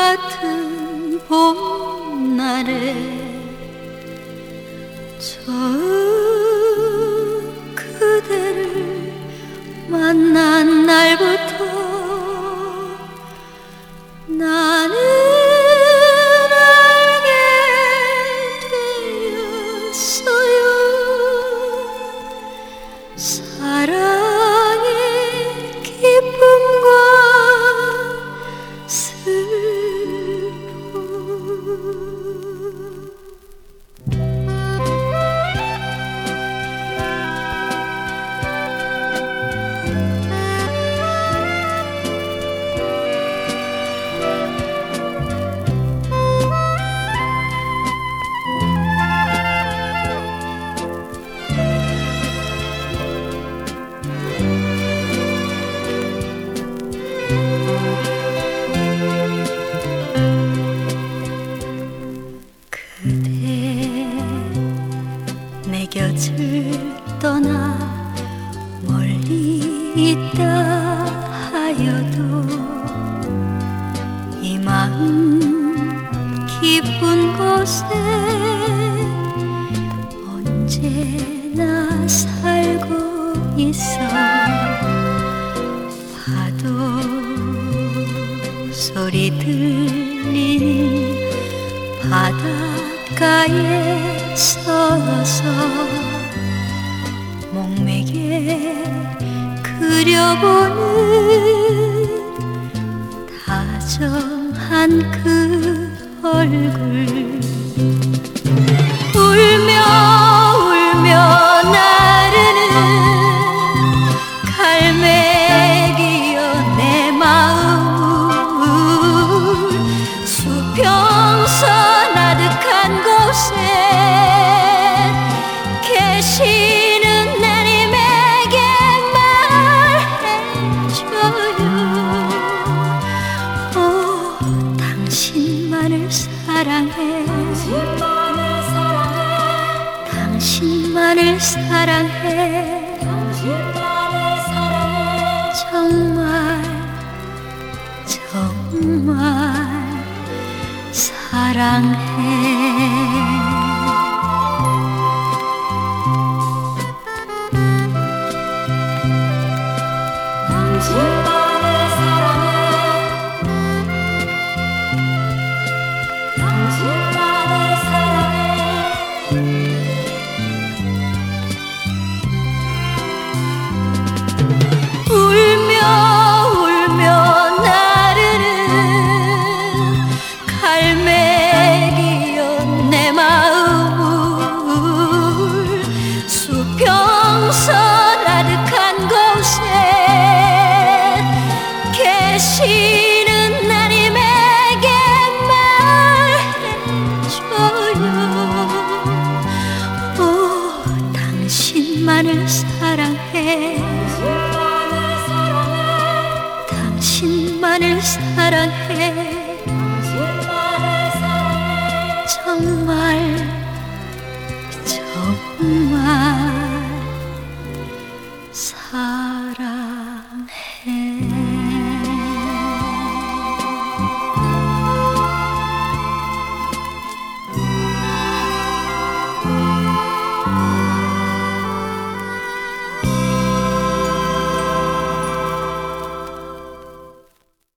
같은 봄날에 저 그대를 만난 날부터 나는 알게 되었어요. 사랑 곁을 떠나 하여도 이 마음 기쁜 곳에 언제나 살고 있어. 파도 소리 들리는 바닷가에 서서 그려보는 다정한 그 얼굴 당신만을 사랑해. 당신만을 사랑해. 정말 정말 사랑해 당 당신만을 사랑해. 당신만을 사랑해. 정말